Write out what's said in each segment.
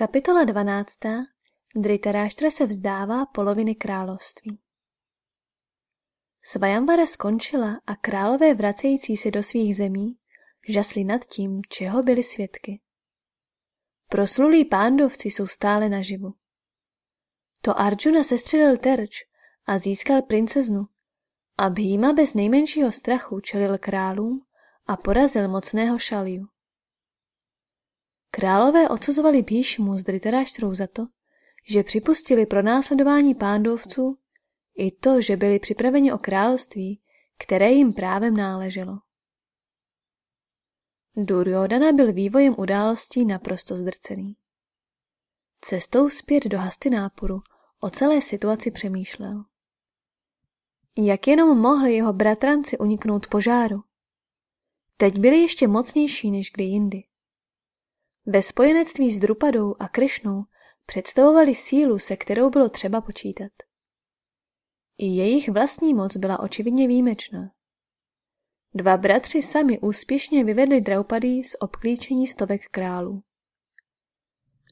Kapitola 12. Dritaráštra se vzdává poloviny království. Svajamvara skončila a králové vracející se do svých zemí žasli nad tím, čeho byli svědky. Proslulí pándovci jsou stále naživu. To Arjuna sestřelil terč a získal princeznu a Bhima bez nejmenšího strachu čelil králům a porazil mocného šaliu. Králové odsuzovali Bhíšmu s Dritaráštrou za to, že připustili pro následování pándovců i to, že byli připraveni o království, které jim právem náleželo. Duryodhana byl vývojem událostí naprosto zdrcený. Cestou zpět do Hastinápuru o celé situaci přemýšlel. Jak jenom mohli jeho bratranci uniknout požáru? Teď byli ještě mocnější než kdy jindy. Ve spojenectví s Drupadou a Krišnou představovali sílu, se kterou bylo třeba počítat. I jejich vlastní moc byla očividně výjimečná. Dva bratři sami úspěšně vyvedli Draupadý z obklíčení stovek králů.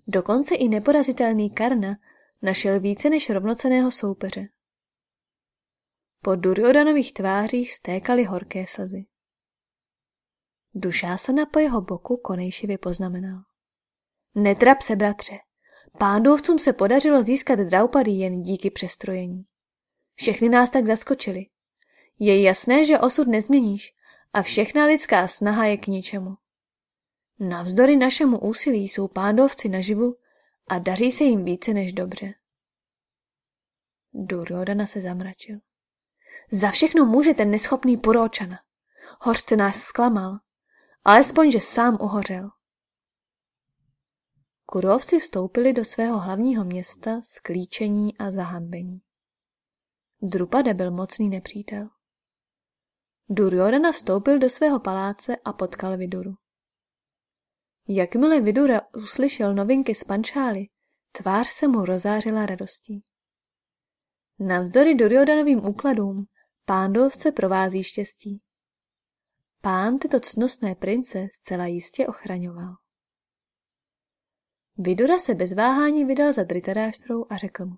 Dokonce i neporazitelný Karna našel více než rovnoceného soupeře. Po Duryodanových tvářích stékaly horké slzy. Dušásana po jeho boku konejšivě poznamenal. Netrap se, bratře. Pándovcům se podařilo získat Draupady jen díky přestrojení. Všechny nás tak zaskočili. Je jasné, že osud nezměníš a všechna lidská snaha je k ničemu. Navzdory našemu úsilí jsou pándovci naživu a daří se jim více než dobře. Duryodana se zamračil. Za všechno může ten neschopný poróčana. Hořce nás zklamal. Alespoň, že sám uhořel. Kurovci vstoupili do svého hlavního města s klíčení a zahanbení. Drupada byl mocný nepřítel. Duryodhana vstoupil do svého paláce a potkal Viduru. Jakmile Vidura uslyšel novinky z Pančály, tvář se mu rozářila radostí. Navzdory Duryodanovým úkladům pándovce provází štěstí. Pán tyto cnostné prince zcela jistě ochraňoval. Vidura se bez váhání vydal za Dritaráštrou a řekl mu.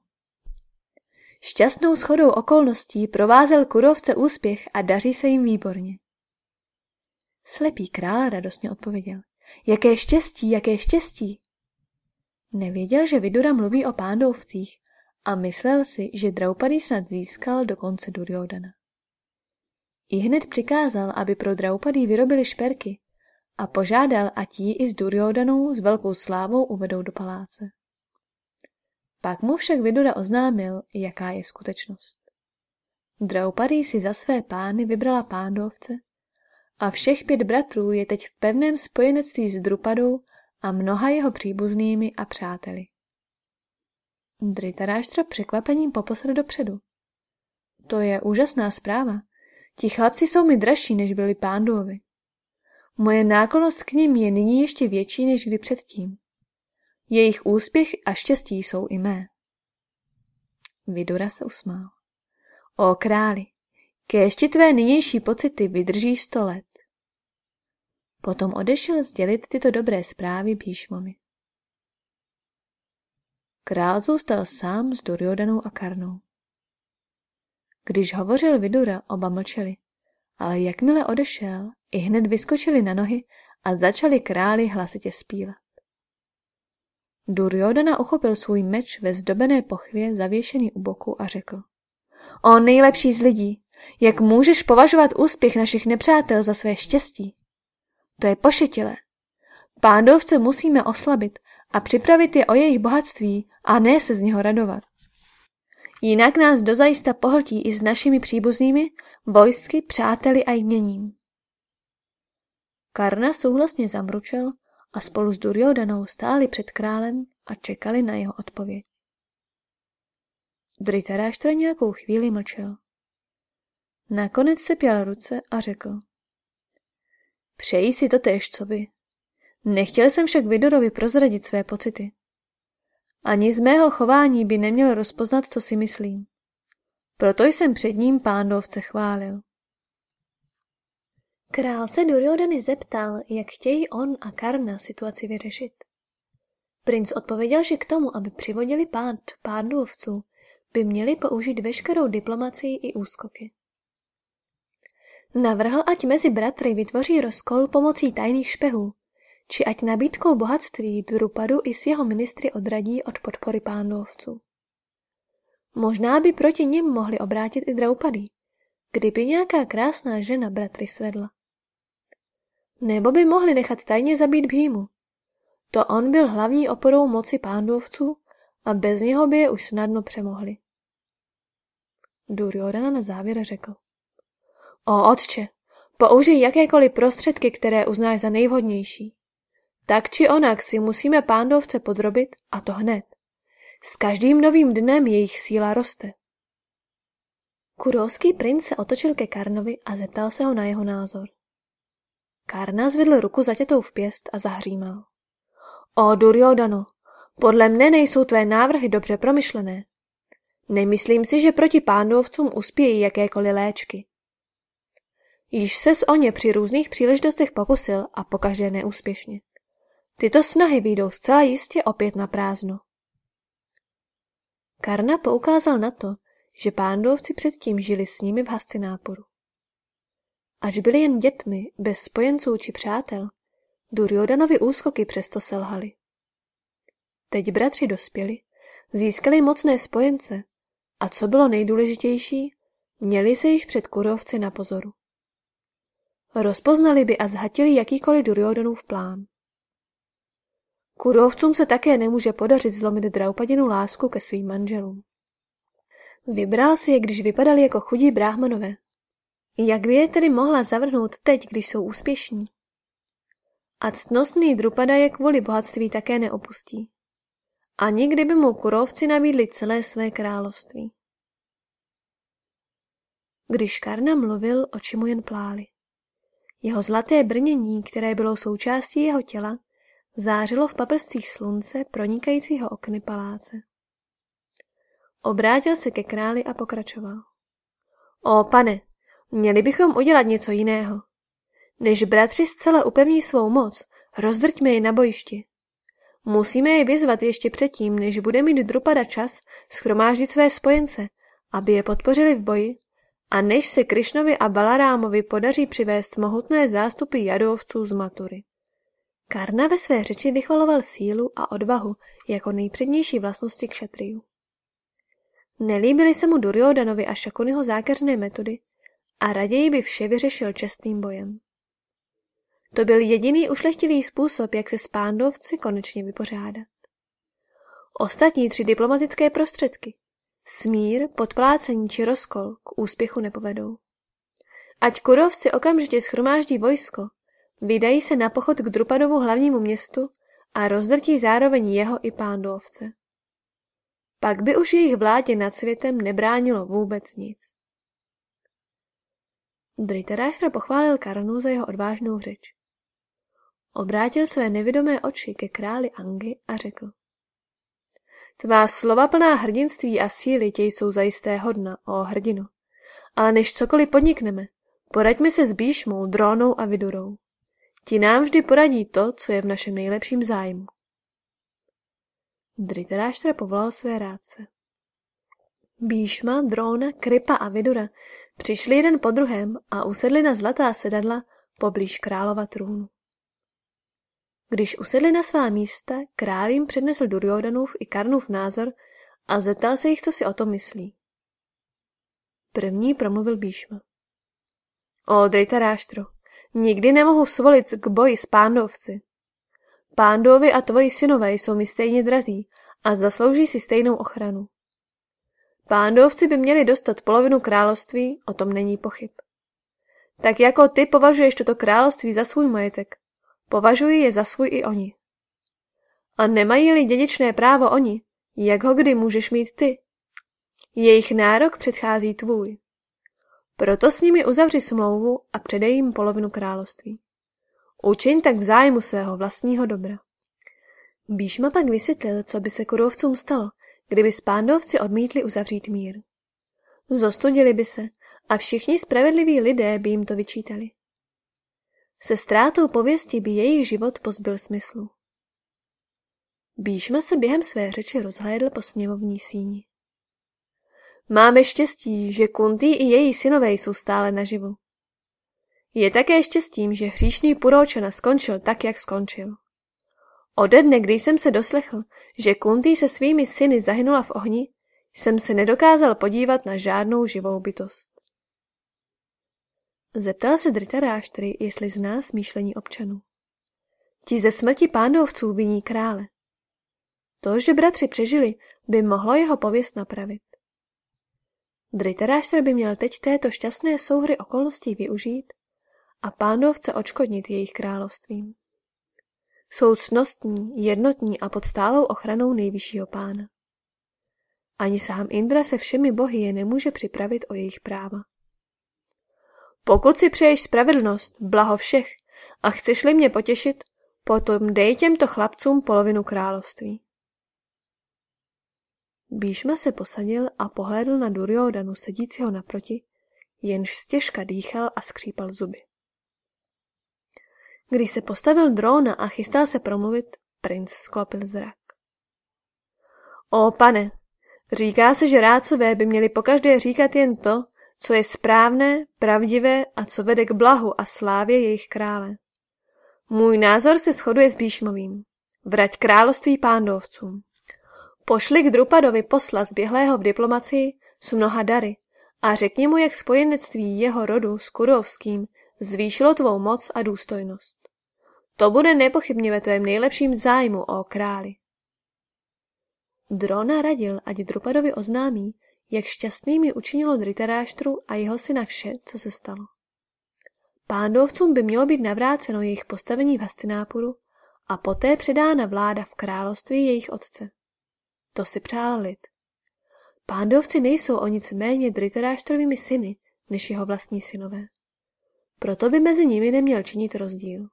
Šťastnou schodou okolností provázel kurovce úspěch a daří se jim výborně. Slepý král radostně odpověděl. Jaké štěstí, jaké štěstí! Nevěděl, že Vidura mluví o pándovcích a myslel si, že Draupadi snad získal dokonce Duryodana. I hned přikázal, aby pro Draupadi vyrobili šperky a požádal, ať ji i s Duryodanou s velkou slávou uvedou do paláce. Pak mu však Vidura oznámil, jaká je skutečnost. Draupadi si za své pány vybrala pándovce a všech pět bratrů je teď v pevném spojenectví s Drupadou a mnoha jeho příbuznými a přáteli. Dritaráštra překvapením poposl dopředu. To je úžasná zpráva. Ti chlapci jsou mi dražší, než byli pándovi. Moje náklonost k nim je nyní ještě větší než kdy předtím. Jejich úspěch a štěstí jsou i mé. Vidura se usmál. O králi, kéště tvé nynější pocity vydrží sto let. Potom odešel sdělit tyto dobré zprávy Bíšmovi. Král zůstal sám s Duryodanou a Karnou. Když hovořil Vidura, oba mlčeli, ale jakmile odešel, i hned vyskočili na nohy a začali králi hlasitě zpívat. Duryodhana uchopil svůj meč ve zdobené pochvě zavěšený u boku a řekl. O nejlepší z lidí, jak můžeš považovat úspěch našich nepřátel za své štěstí? To je pošetilé. Pándovce musíme oslabit a připravit je o jejich bohatství a ne se z něho radovat. Jinak nás dozajista pohltí i s našimi příbuznými, vojsky, přáteli a jměním. Karna souhlasně zamručel a spolu s Duryodanou stáli před králem a čekali na jeho odpověď. Dritaráštra nějakou chvíli mlčel. Nakonec se pěl ruce a řekl. Přeji si to též, co by. Nechtěl jsem však Vidorovi prozradit své pocity. Ani z mého chování by neměl rozpoznat, co si myslím. Proto jsem před ním pándovce chválil. Král se Duryodhany zeptal, jak chtějí on a Karna situaci vyřešit. Princ odpověděl, že k tomu, aby přivodili pád pádůvců, by měli použít veškerou diplomacii i úskoky. Navrhl, ať mezi bratry vytvoří rozkol pomocí tajných špehů, či ať nabídkou bohatství Drupadu i s jeho ministry odradí od podpory pánovců. Možná by proti nim mohli obrátit i Draupady, kdyby nějaká krásná žena bratry svedla. Nebo by mohli nechat tajně zabít Bhímu. To on byl hlavní oporou moci pándovců a bez něho by je už snadno přemohli. Duryodhana na závěr řekl. O otče, použij jakékoliv prostředky, které uznáš za nejvhodnější. Tak či onak si musíme pándovce podrobit a to hned. S každým novým dnem jejich síla roste. Kurovský princ se otočil ke Karnovi a zeptal se ho na jeho názor. Karna zvedl ruku zatětou v pěst a zahřímal. O Duryodano, podle mne nejsou tvé návrhy dobře promyšlené. Nemyslím si, že proti pándovcům uspějí jakékoliv léčky. Již ses o ně při různých příležitostech pokusil a pokaždé neúspěšně. Tyto snahy výjdou zcela jistě opět na prázdno. Karna poukázal na to, že pándovci předtím žili s nimi v Hastináporu. Až byli jen dětmi, bez spojenců či přátel, Duryodanovi úskoky přesto selhali. Teď bratři dospěli, získali mocné spojence a co bylo nejdůležitější, měli se již před kurovci na pozoru. Rozpoznali by a zhatili jakýkoliv Duryodanův plán. Kurovcům se také nemůže podařit zlomit Draupadinu lásku ke svým manželům. Vybral si je, když vypadali jako chudí bráhmanové. Jak by je tedy mohla zavrhnout teď, když jsou úspěšní? A ctnostný Drupada je kvůli bohatství také neopustí. Ani kdyby mu kurovci nabídli celé své království. Když Karna mluvil, oči mu jen plály. Jeho zlaté brnění, které bylo součástí jeho těla, zářilo v paprstích slunce pronikajícího okny paláce. Obrátil se ke králi a pokračoval. O pane, měli bychom udělat něco jiného. Než bratři zcela upevní svou moc, rozdrťme je na bojišti. Musíme je vyzvat ještě předtím, než bude mít Drupada čas schromáždit své spojence, aby je podpořili v boji, a než se Krišnovi a Balarámovi podaří přivést mohutné zástupy jadovců z Matury. Karna ve své řeči vychvaloval sílu a odvahu jako nejpřednější vlastnosti kšatriů. Nelíbily se mu Duryodanovi a Šakuniho zákeřné metody a raději by vše vyřešil čestným bojem. To byl jediný ušlechtilý způsob, jak se s pándovci konečně vypořádat. Ostatní tři diplomatické prostředky, smír, podplácení či rozkol, k úspěchu nepovedou. Ať kurovci okamžitě schromáždí vojsko, vydají se na pochod k Drupadovu hlavnímu městu a rozdrtí zároveň jeho i pándovce. Pak by už jejich vládě nad světem nebránilo vůbec nic. Dritaráštra pochválil Karnu za jeho odvážnou řeč. Obrátil své nevidomé oči ke králi Angy a řekl. Tvá slova plná hrdinství a síly tě jsou zajisté hodna, o hrdinu. Ale než cokoliv podnikneme, poraďme se s Bíšmou, Drónou a Vidurou. Ti nám vždy poradí to, co je v našem nejlepším zájmu. Dritaráštra povolal své rádce. Bíšma, Dróna, Kripa a Vidura přišli jeden po druhém a usedli na zlatá sedadla poblíž králova trůnu. Když usedli na svá místa, král jim přednesl Duryodanův i Karnův názor a zeptal se jich, co si o tom myslí. První promluvil Bíšma. O, Dritaráštro, nikdy nemohu svolit k boji s pándovci. Pándovi a tvoji synové jsou mi stejně drazí a zaslouží si stejnou ochranu. Pándovci by měli dostat polovinu království, o tom není pochyb. Tak jako ty považuješ toto království za svůj majetek, považují je za svůj i oni. A nemají-li dědičné právo oni, jak ho kdy můžeš mít ty? Jejich nárok předchází tvůj. Proto s nimi uzavři smlouvu a předej jim polovinu království. Učiň tak v zájmu svého vlastního dobra. Bíšma pak vysvětlil, co by se kurovcům stalo, kdyby spándovci odmítli uzavřít mír. Zostudili by se a všichni spravedliví lidé by jim to vyčítali. Se ztrátou pověsti by jejich život pozbyl smyslu. Bíšma se během své řeči rozhlédl po sněmovní síni. Máme štěstí, že Kuntý i její synové jsou stále naživu. Je také štěstím, že hříšný Puročana skončil tak, jak skončil. Ode dne, kdy jsem se doslechl, že Kuntý se svými syny zahynula v ohni, jsem se nedokázal podívat na žádnou živou bytost. Zeptal se Dritaráštry, jestli zná smýšlení občanů. Ti ze smrti pándovců viní krále. To, že bratři přežili, by mohlo jeho pověst napravit. Dritaráštr by měl teď této šťastné souhry okolností využít a pándovce očkodnit jejich královstvím. Jsou cnostní, jednotní a pod stálou ochranou nejvyššího pána. Ani sám Indra se všemi bohy je nemůže připravit o jejich práva. Pokud si přeješ spravedlnost, blaho všech, a chceš-li mě potěšit, potom dej těmto chlapcům polovinu království. Bíšma se posadil a pohlédl na Duryodanu sedícího naproti, jenž stěžka dýchal a skřípal zuby. Když se postavil dróna a chystal se promluvit, princ sklopil zrak. O pane, říká se, že rádcové by měli pokaždé říkat jen to, co je správné, pravdivé a co vede k blahu a slávě jejich krále. Můj názor se shoduje s Bíšmovým. Vrať království pándovcům. Pošli k Drupadovi posla zběhlého v diplomacii s mnoha dary a řekni mu, jak spojenectví jeho rodu s Kurovským zvýšilo tvou moc a důstojnost. To bude nepochybně ve tvém nejlepším zájmu, o králi. Drona radil, ať Drupadovi oznámí, jak šťastnými učinilo Dritaráštru a jeho syna vše, co se stalo. Pándovcům by mělo být navráceno jejich postavení v Hastinápuru a poté předána vláda v království jejich otce. To si přál lid. Pándovci nejsou o nic méně Dritaráštrovými syny, než jeho vlastní synové. Proto by mezi nimi neměl činit rozdíl.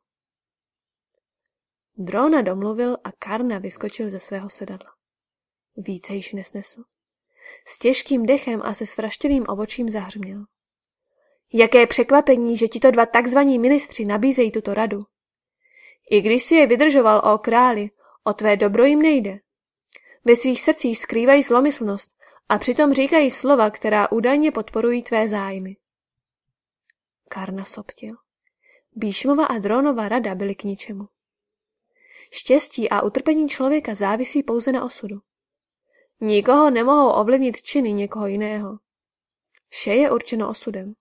Drona domluvil a Karna vyskočil ze svého sedadla. Více již nesnesl. S těžkým dechem a se svraštěným obočím zahrměl. Jaké překvapení, že tito dva takzvaní ministři nabízejí tuto radu. I když si je vydržoval o králi, o tvé dobro jim nejde. Ve svých srdcích skrývají zlomyslnost a přitom říkají slova, která údajně podporují tvé zájmy. Karna soptil. Bíšmova a Dronova rada byly k ničemu. Štěstí a utrpení člověka závisí pouze na osudu. Nikoho nemohou ovlivnit činy někoho jiného. Vše je určeno osudem.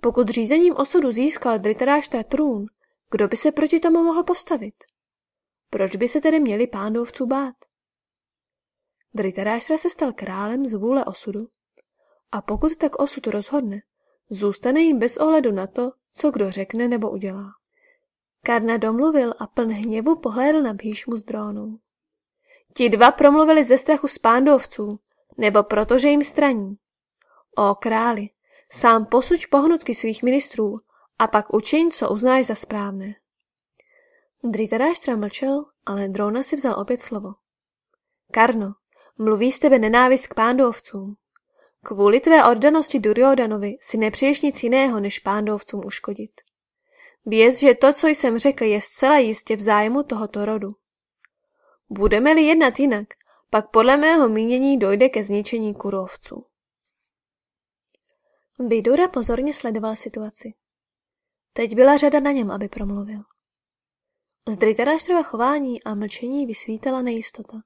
Pokud řízením osudu získal Dritarášta trůn, kdo by se proti tomu mohl postavit? Proč by se tedy měli pándovců bát? Dritaráštra se stal králem z vůle osudu a pokud tak osud rozhodne, zůstane jim bez ohledu na to, co kdo řekne nebo udělá. Karna domluvil a pln hněvu pohlédl na Bhíšmu z drónu. Ti dva promluvili ze strachu z pándovců, nebo protože jim straní. O králi, sám posuď pohnutky svých ministrů a pak učiň, co uznáš za správné. Dritaráštra mlčel, ale Drona si vzal opět slovo. Karno, mluví z tebe nenávist k pándovcům. Kvůli tvé oddanosti Duryodanovi si nepřeješ nic jiného, než pándovcům uškodit. Věz, že to, co jsem řekl, je zcela jistě v zájmu tohoto rodu. Budeme-li jednat jinak, pak podle mého mínění dojde ke zničení kurovců. Vidura pozorně sledoval situaci. Teď byla řada na něm, aby promluvil. Z chování a mlčení vysvítala nejistota.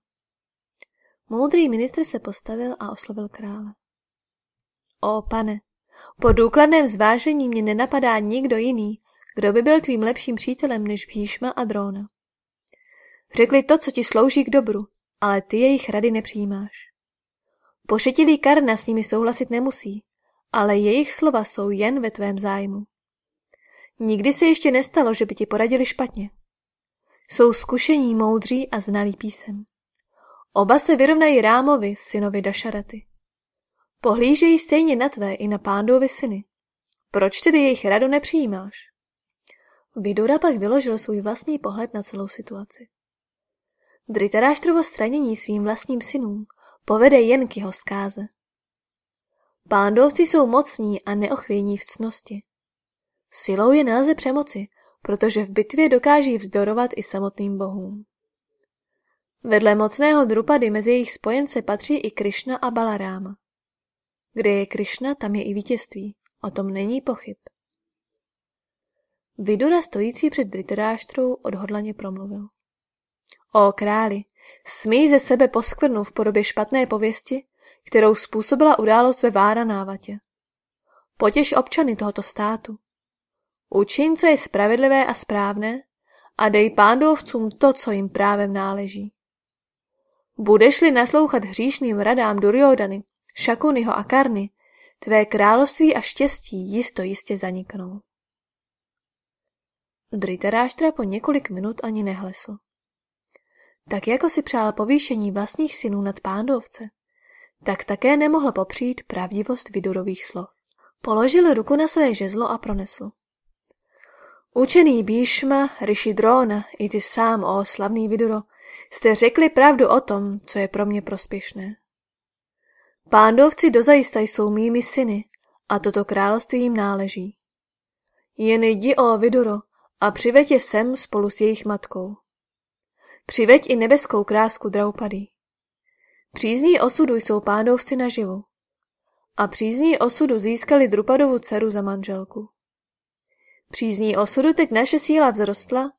Moudrý ministr se postavil a oslovil krále. O pane, po důkladném zvážení mě nenapadá nikdo jiný, kdo by byl tvým lepším přítelem než Bhíšma a Drona. Řekli to, co ti slouží k dobru, ale ty jejich rady nepřijímáš. Pošetilý Karna s nimi souhlasit nemusí, ale jejich slova jsou jen ve tvém zájmu. Nikdy se ještě nestalo, že by ti poradili špatně. Jsou zkušení, moudří a znalý písem. Oba se vyrovnají Rámovi, synovi Dašaraty. Pohlížejí stejně na tvé i na pándovi syny. Proč tedy jejich radu nepřijímáš? Vidura pak vyložil svůj vlastní pohled na celou situaci. Dritaráštrovo stranění svým vlastním synům povede jen k jeho zkáze. Pándovci jsou mocní a neochvějní v cnosti. Silou je nelze přemoci, protože v bitvě dokáží vzdorovat i samotným bohům. Vedle mocného Drupady mezi jejich spojence patří i Krišna a Balaráma. Kde je Krišna, tam je i vítězství. O tom není pochyb. Vidura stojící před Dritaráštrou odhodlaně promluvil. O králi, smí ze sebe poskvrnu v podobě špatné pověsti, kterou způsobila událost ve Vára návatě. Potěž občany tohoto státu. Učin, co je spravedlivé a správné, a dej pándovcům to, co jim právem náleží. Budeš-li naslouchat hříšným radám Duryodany, Šakunyho a Karny, tvé království a štěstí jisto jistě zaniknou. Dritaráštra po několik minut ani nehlesl. Tak jako si přál povýšení vlastních synů nad pándovce, tak také nemohl popřít pravdivost Vidurových slov. Položil ruku na své žezlo a pronesl. Učený Bíšma, Rishi Drona, i ty sám, o slavný Viduro, jste řekli pravdu o tom, co je pro mě prospěšné. Pándovci dozajista jsou mými syny a toto království jim náleží. Jen jdi o Viduro a přiveď je sem spolu s jejich matkou. Přiveď i nebeskou krásku Draupady. Přízní osudu jsou pándovci naživu. A přízní osudu získali Drupadovu dceru za manželku. Přízní osudu teď naše síla vzrostla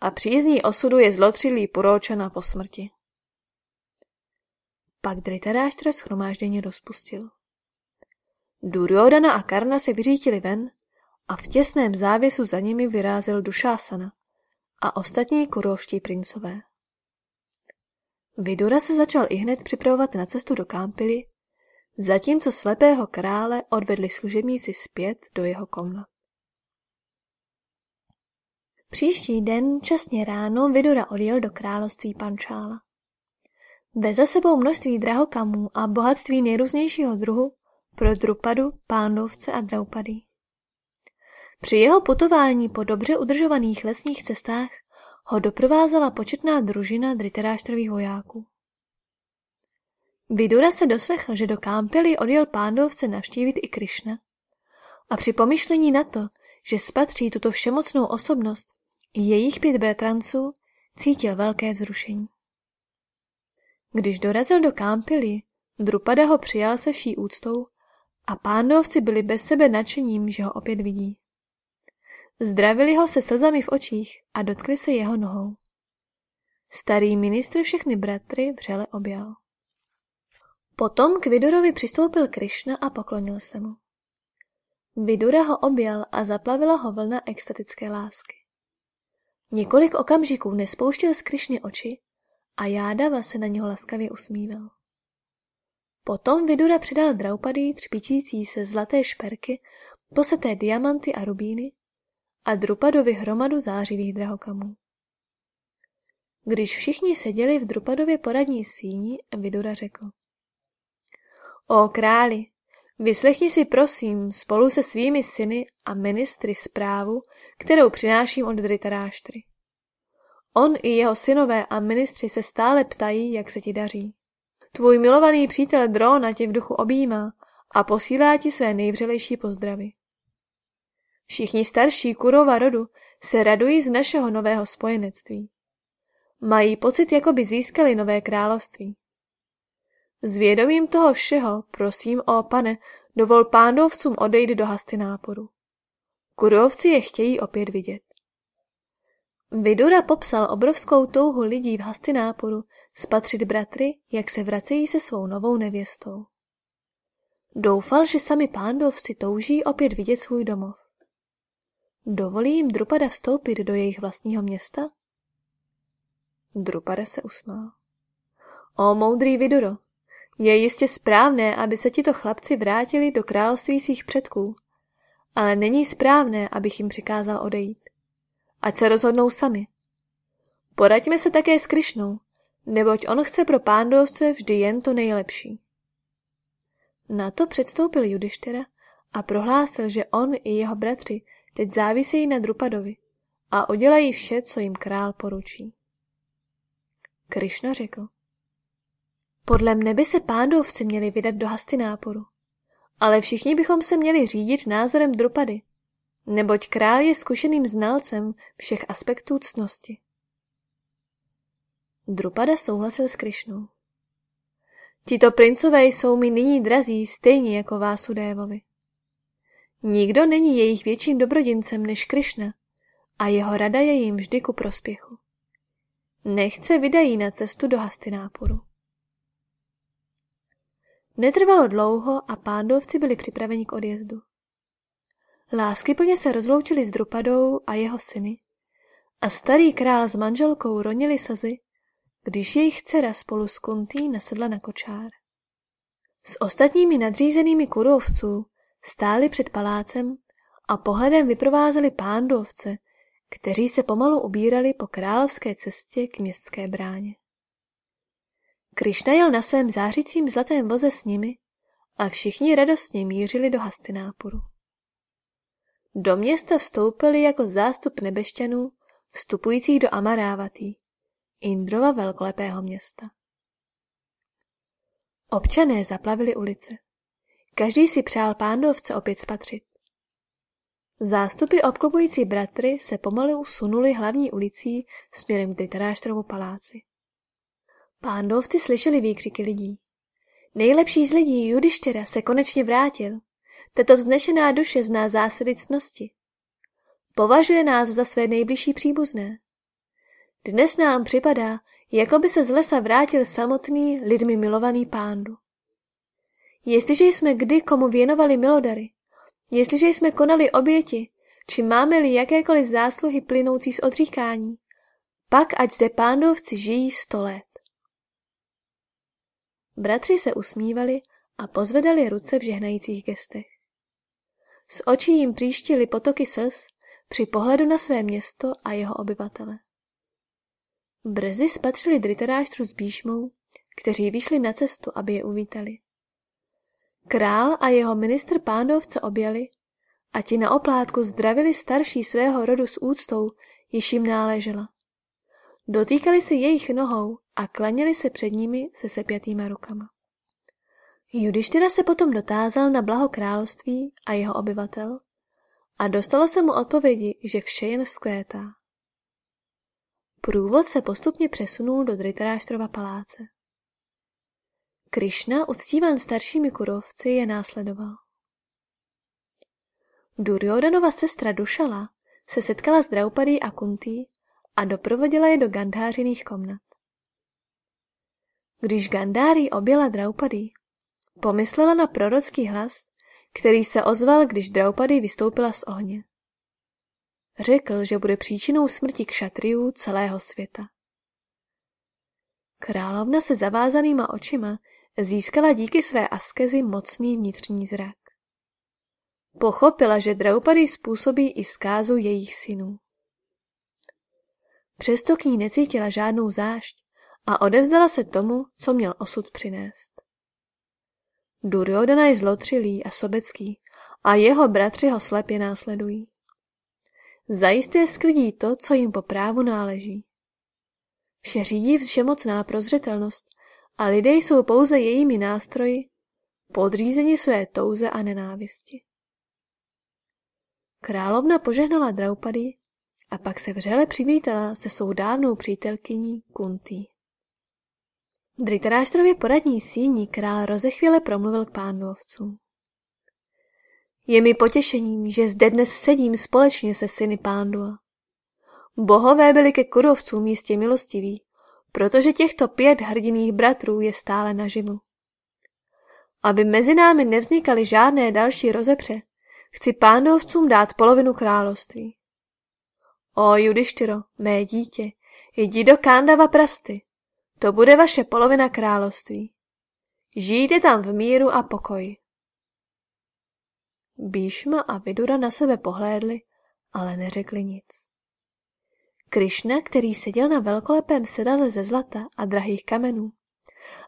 a přízní osudu je zlotřilý poroučena po smrti. Pak Dritaráštra schromážděně rozpustil. Duryodana a Karna se vyřítili ven a v těsném závěsu za nimi vyrázil Dušásana a ostatní kuroští princové. Vidura se začal i hned připravovat na cestu do Kámpily, zatímco slepého krále odvedli služebníci zpět do jeho komnat. Příští den, časně ráno, Vidura odjel do království Pančála. Veze sebou množství drahokamů a bohatství nejrůznějšího druhu pro Drupadu, Pándovce a Draupady. Při jeho putování po dobře udržovaných lesních cestách ho doprovázela početná družina driteráštrových vojáků. Vidura se doslechl, že do Kámpily odjel pándovce navštívit i Krišna a při pomyšlení na to, že spatří tuto všemocnou osobnost jejich pět bratranců, cítil velké vzrušení. Když dorazil do Kámpily, Drupada ho přijal se vší úctou a pándovci byli bez sebe nadšením, že ho opět vidí. Zdravili ho se slzami v očích a dotkli se jeho nohou. Starý ministr všechny bratry vřele objal. Potom k Vidurovi přistoupil Krišna a poklonil se mu. Vidura ho objal a zaplavila ho vlna extatické lásky. Několik okamžiků nespouštěl z Krišny oči a Jádava se na něho laskavě usmíval. Potom Vidura předal Draupadý třpitící se zlaté šperky, poseté diamanty a rubíny a Drupadovi hromadu zářivých drahokamů. Když všichni seděli v Drupadově poradní síni, Vidura řekl. O králi, vyslechni si prosím spolu se svými syny a ministry zprávu, kterou přináším od Dritaráštry. On i jeho synové a ministři se stále ptají, jak se ti daří. Tvůj milovaný přítel Drona tě v duchu objímá a posílá ti své nejvřelejší pozdravy. Všichni starší kurova rodu se radují z našeho nového spojenectví. Mají pocit, jako by získali nové království. S vědomím toho všeho, prosím, o pane, dovol pándovcům odejít do hasty náporu. Kurovci je chtějí opět vidět. Vidura popsal obrovskou touhu lidí v hasty náporu spatřit bratry, jak se vracejí se svou novou nevěstou. Doufal, že sami pándovci touží opět vidět svůj domov. Dovolí jim Drupada vstoupit do jejich vlastního města? Drupada se usmál. O moudrý Viduro, je jistě správné, aby se tito chlapci vrátili do království svých předků, ale není správné, abych jim přikázal odejít. Ať se rozhodnou sami. Poraďme se také s Krišnou, neboť on chce pro pándovce vždy jen to nejlepší. Na to předstoupil Judištěra a prohlásil, že on i jeho bratři teď závisejí na Drupadovi a udělají vše, co jim král poručí. Krišna řekl. Podle mne by se pándovci měli vydat do hasty náporu, ale všichni bychom se měli řídit názorem Drupady, neboť král je zkušeným znalcem všech aspektů cnosti. Drupada souhlasil s Krišnou. Tito princové jsou mi nyní drazí stejně jako Vásudévovi. Nikdo není jejich větším dobrodincem než Krišna a jeho rada je jim vždy ku prospěchu. Nechce vydají na cestu do Hastinápuru. Netrvalo dlouho a pándovci byli připraveni k odjezdu. Láskyplně se rozloučili s Drupadou a jeho syny a starý král s manželkou ronili sazy, když jejich dcera spolu s Kuntý nasedla na kočár. S ostatními nadřízenými kurovců stáli před palácem a pohledem vyprovázeli pándovce, kteří se pomalu ubírali po královské cestě k městské bráně. Krišna jel na svém zářicím zlatém voze s nimi a všichni radostně mířili do Hastinápuru. Do města vstoupili jako zástup nebešťanů vstupujících do Amarávatý, Indrova velkolepého města. Občané zaplavili ulice. Každý si přál pándovce opět spatřit. Zástupy obklopující bratry se pomalu usunuli hlavní ulicí směrem k Dhritarashtrovu paláci. Pándovci slyšeli výkřiky lidí. Nejlepší z lidí Judištěra se konečně vrátil. Tato vznešená duše zná zásady cnosti. Považuje nás za své nejbližší příbuzné. Dnes nám připadá, jako by se z lesa vrátil samotný lidmi milovaný pándu. Jestliže jsme kdy komu věnovali milodary, jestliže jsme konali oběti, či máme-li jakékoliv zásluhy plynoucí z odříkání, pak ať zde pándovci žijí sto let. Bratři se usmívali a pozvedali ruce v žehnajících gestech. Z očí jim příštily potoky slz při pohledu na své město a jeho obyvatele. Brzy spatřili Dritaráštru s Bíšmou, kteří vyšli na cestu, aby je uvítali. Král a jeho ministr pándovce objali a ti na oplátku zdravili starší svého rodu s úctou, již jim náležela. Dotýkali se jejich nohou a klaněli se před nimi se sepjatýma rukama. Judištyra se potom dotázal na blaho království a jeho obyvatel a dostalo se mu odpovědi, že vše jen vzkvétá. Průvod se postupně přesunul do Dritaráštrova paláce. Krišna, uctívan staršími kurovci, je následoval. Duryodanova sestra Dušala se setkala s Draupadí a Kuntý a doprovodila je do Gandhářiných komnat. Když Gandhári objela Draupadi, pomyslela na prorocký hlas, který se ozval, když Draupadi vystoupila z ohně. Řekl, že bude příčinou smrti kšatriů celého světa. Královna se zavázanýma očima získala díky své askezi mocný vnitřní zrak. Pochopila, že Draupadi způsobí i zkázu jejich synů. Přesto k ní necítila žádnou zášť a odevzdala se tomu, co měl osud přinést. Duryodhana je zlotřilý a sobecký a jeho bratři ho slepě následují. Zajisté sklidí to, co jim po právu náleží. Vše řídí všemocná prozřetelnost a lidé jsou pouze jejími nástroji, podřízeni své touze a nenávisti. Královna požehnala Draupadi a pak se vřele přivítala se svou dávnou přítelkyní Kuntý. Dritaráštrově poradní síní král rozechvěle promluvil k pánovcům. Je mi potěšením, že zde dnes sedím společně se syny pándua. Bohové byli ke kurovcům jistě milostiví, protože těchto pět hrdiných bratrů je stále naživu. Aby mezi námi nevznikaly žádné další rozepře, chci pándovcům dát polovinu království. O Judištyro, mé dítě, jdi do Kándava prasty, to bude vaše polovina království. Žijte tam v míru a pokoji. Bíšma a Vidura na sebe pohlédli, ale neřekli nic. Krišna, který seděl na velkolepém sedale ze zlata a drahých kamenů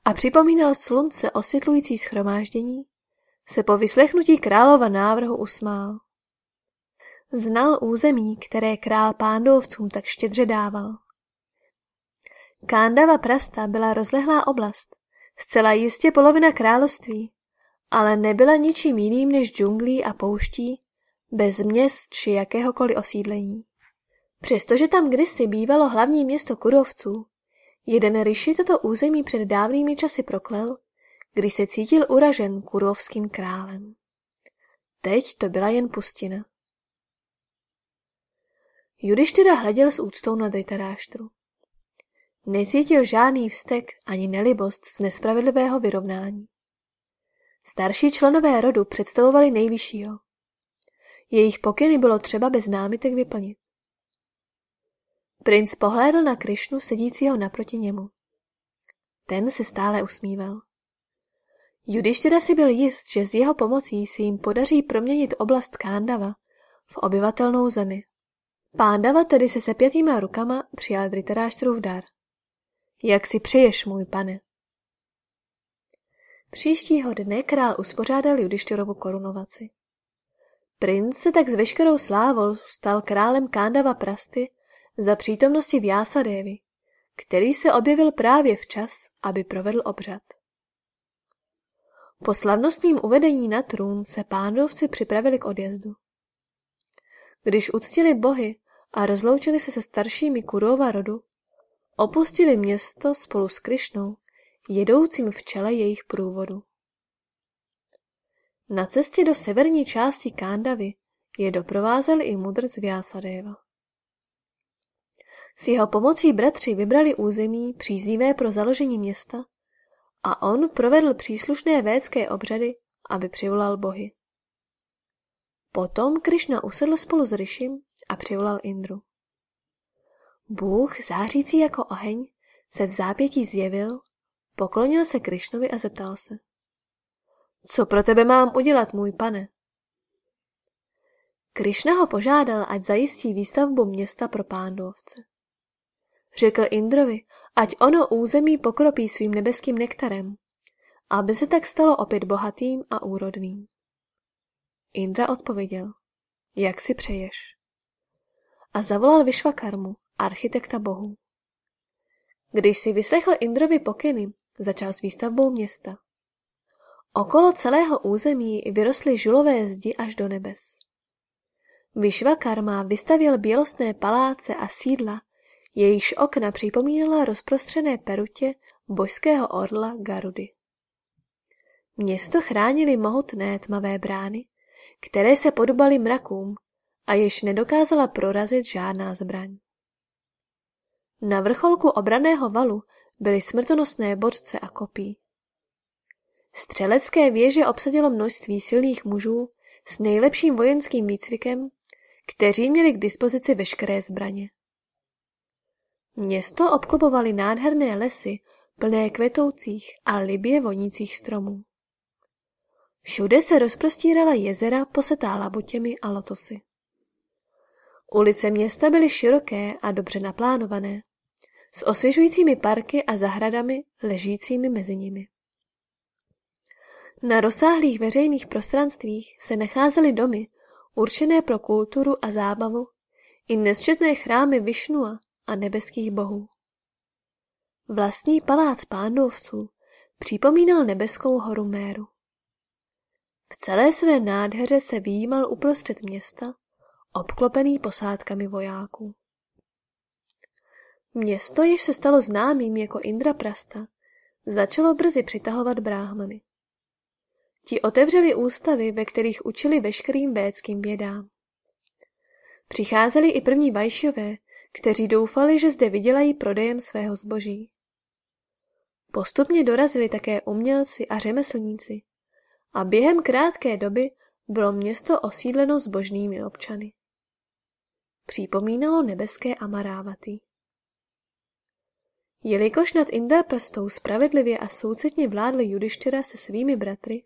a připomínal slunce osvětlující schromáždění, se po vyslechnutí králova návrhu usmál. Znal území, které král pándovcům tak štědře dával. Kándava Prasta byla rozlehlá oblast, zcela jistě polovina království, ale nebyla ničím jiným než džunglí a pouští, bez měst či jakéhokoliv osídlení. Přestože tam kdysi bývalo hlavní město kurovců, Jeden Rishi toto území před dávnými časy proklel, když se cítil uražen kurovským králem. Teď to byla jen pustina. Judištyra hleděl s úctou na Dritaráštru. Necítil žádný vztek ani nelibost z nespravedlivého vyrovnání. Starší členové rodu představovali nejvyššího. Jejich pokyny bylo třeba bez námitek vyplnit. Princ pohlédl na Krišnu sedícího naproti němu. Ten se stále usmíval. Judištěra si byl jist, že s jeho pomocí si jim podaří proměnit oblast Kándava v obyvatelnou zemi. Pándava tedy se sepětýma rukama přijal v dar. Jak si přeješ, můj pane? Příštího dne král uspořádal Judištěrovu korunovaci. Princ se tak s veškerou slávou stal králem Kándava Prasty za přítomnosti Vyasadevy, který se objevil právě včas, aby provedl obřad. Po slavnostním uvedení na trůn se pándovci připravili k odjezdu. Když uctili bohy a rozloučili se se staršími Kurova rodu, opustili město spolu s Krišnou, jedoucím v čele jejich průvodu. Na cestě do severní části Kándavy je doprovázel i mudrc Vyasadeva. S jeho pomocí bratři vybrali území příznivé pro založení města a on provedl příslušné védské obřady, aby přivolal bohy. Potom Krišna usedl spolu s Rishim a přivolal Indru. Bůh, zářící jako oheň, se v zápětí zjevil, poklonil se Krišnovi a zeptal se. Co pro tebe mám udělat, můj pane? Krišna ho požádal, ať zajistí výstavbu města pro pándovce. Řekl Indrovi, ať ono území pokropí svým nebeským nektarem, aby se tak stalo opět bohatým a úrodným. Indra odpověděl, jak si přeješ. A zavolal Vyšvakarmu, architekta bohů. Když si vyslechl Indrovi pokyny, začal s výstavbou města. Okolo celého území vyrostly žulové zdi až do nebes. Vyšvakarma vystavil bělostné paláce a sídla, jejichž okna připomínala rozprostřené perutě božského orla Garudy. Město chránili mohutné tmavé brány, které se podobaly mrakům a jež nedokázala prorazit žádná zbraň. Na vrcholku obraného valu byly smrtonosné bodce a kopí. Střelecké věže obsadilo množství silných mužů s nejlepším vojenským výcvikem, kteří měli k dispozici veškeré zbraně. Město obklopovaly nádherné lesy, plné kvetoucích a libě vonících stromů. Všude se rozprostírala jezera posetá labutěmi a lotosy. Ulice města byly široké a dobře naplánované, s osvěžujícími parky a zahradami ležícími mezi nimi. Na rozsáhlých veřejných prostranstvích se nacházely domy, určené pro kulturu a zábavu, i nesčetné chrámy Višnua a nebeských bohů. Vlastní palác pándovců připomínal nebeskou horu Méru. V celé své nádheře se výjímal uprostřed města, obklopený posádkami vojáků. Město, jež se stalo známým jako Indraprasta, začalo brzy přitahovat bráhmany. Ti otevřeli ústavy, ve kterých učili veškerým védským vědám. Přicházeli i první vajšové, kteří doufali, že zde vydělají prodejem svého zboží. Postupně dorazili také umělci a řemeslníci a během krátké doby bylo město osídleno zbožnými občany. Připomínalo nebeské Amarávaty. Jelikož nad Indrapastou spravedlivě a soucitně vládl Judištěra se svými bratry,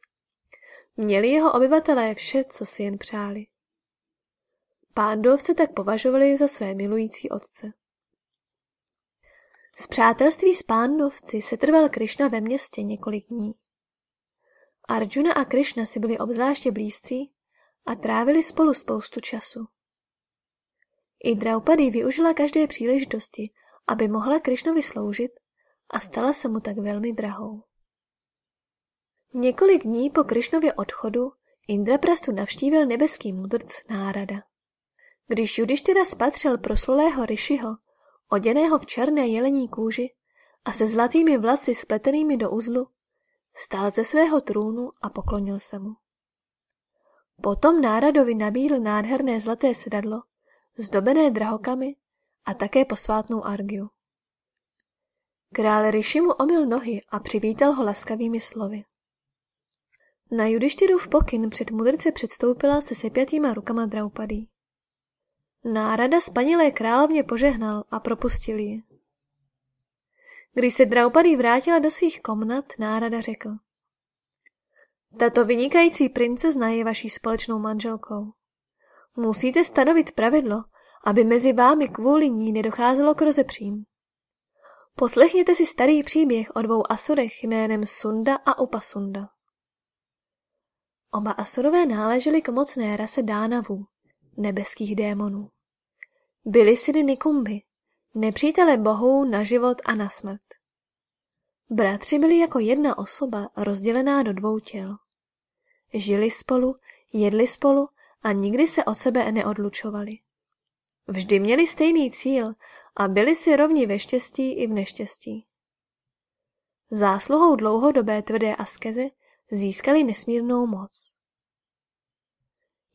měli jeho obyvatelé vše, co si jen přáli. Pándovce tak považovali za své milující otce. Z přátelství s pándovci se trval Krišna ve městě několik dní. Arjuna a Krišna si byli obzvláště blízcí a trávili spolu spoustu času. I Draupadi využila každé příležitosti, aby mohla Krišnovi sloužit a stala se mu tak velmi drahou. Několik dní po Krišnově odchodu Indraprastu navštívil nebeský mudrc Nárada. Když Judištyra spatřil proslulého Rishiho, oděného v černé jelení kůži a se zlatými vlasy spletenými do uzlu stál ze svého trůnu a poklonil se mu. Potom náradovi nabídl nádherné zlaté sedadlo, zdobené drahokamy a také posvátnou argiu. Král Rishi mu omyl nohy a přivítal ho laskavými slovy. Na v pokyn před mudrce předstoupila se sepjatýma rukama Draupadý. Nárada spanilé královně požehnal a propustil ji. Když se Draupadý vrátila do svých komnat, Nárada řekl. Tato vynikající princezna je vaší společnou manželkou. Musíte stanovit pravidlo, aby mezi vámi kvůli ní nedocházelo k rozepřím. Poslechněte si starý příběh o dvou asurech jménem Sunda a Upasunda. Oba asurové náleželi k mocné rase Dánavů, nebeských démonů. Byli syny Nikumby, nepřítele bohů na život a na smrt. Bratři byli jako jedna osoba rozdělená do dvou těl. Žili spolu, jedli spolu a nikdy se od sebe neodlučovali. Vždy měli stejný cíl a byli si rovni ve štěstí i v neštěstí. Zásluhou dlouhodobé tvrdé askeze získali nesmírnou moc.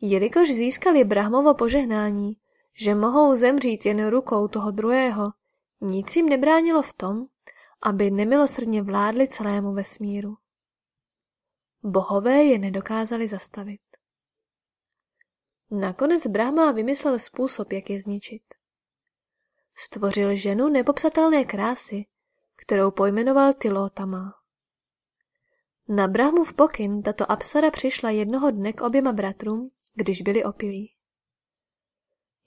Jelikož získali Brahmovo požehnání, že mohou zemřít jen rukou toho druhého, nic jim nebránilo v tom, aby nemilosrdně vládli celému vesmíru. Bohové je nedokázali zastavit. Nakonec Brahma vymyslel způsob, jak je zničit. Stvořil ženu nepopsatelné krásy, kterou pojmenoval Tilotama. Na Brahmu v pokyn tato Apsara přišla jednoho dne k oběma bratrům, když byli opilí.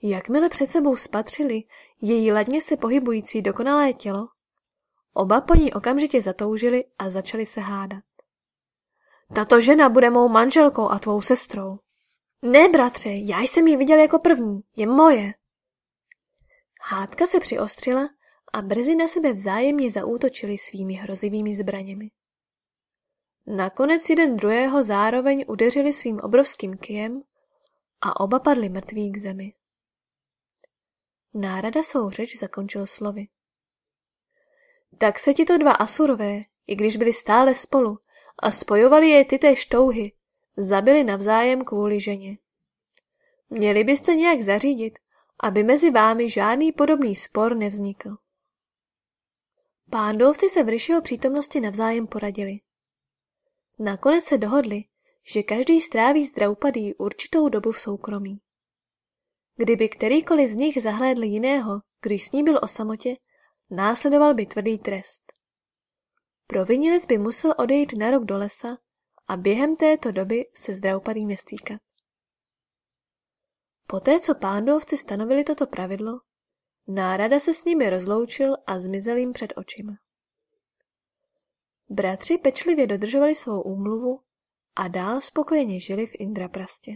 Jakmile před sebou spatřili její ladně se pohybující dokonalé tělo, oba po ní okamžitě zatoužili a začali se hádat. Tato žena bude mou manželkou a tvou sestrou. Ne, bratře, já jsem ji viděl jako první, je moje. Hádka se přiostřila a brzy na sebe vzájemně zaútočili svými hrozivými zbraněmi. Nakonec jeden druhého zároveň udeřili svým obrovským kijem a oba padli mrtví k zemi. Nárada svou řeč zakončil slovy. Tak se tito dva asurové, i když byli stále spolu a spojovali je ty té štouhy, zabili navzájem kvůli ženě. Měli byste nějak zařídit, aby mezi vámi žádný podobný spor nevznikl. Pándovci se v Ryšiho přítomnosti navzájem poradili. Nakonec se dohodli, že každý stráví z Draupadí určitou dobu v soukromí. Kdyby kterýkoliv z nich zahlédl jiného, když s ní byl o samotě, následoval by tvrdý trest. Provinilec by musel odejít na rok do lesa a během této doby se s Draupadí nestýkat. Poté, co pándovci stanovili toto pravidlo, nárada se s nimi rozloučil a zmizel jim před očima. Bratři pečlivě dodržovali svou úmluvu a dál spokojeně žili v Indraprastě.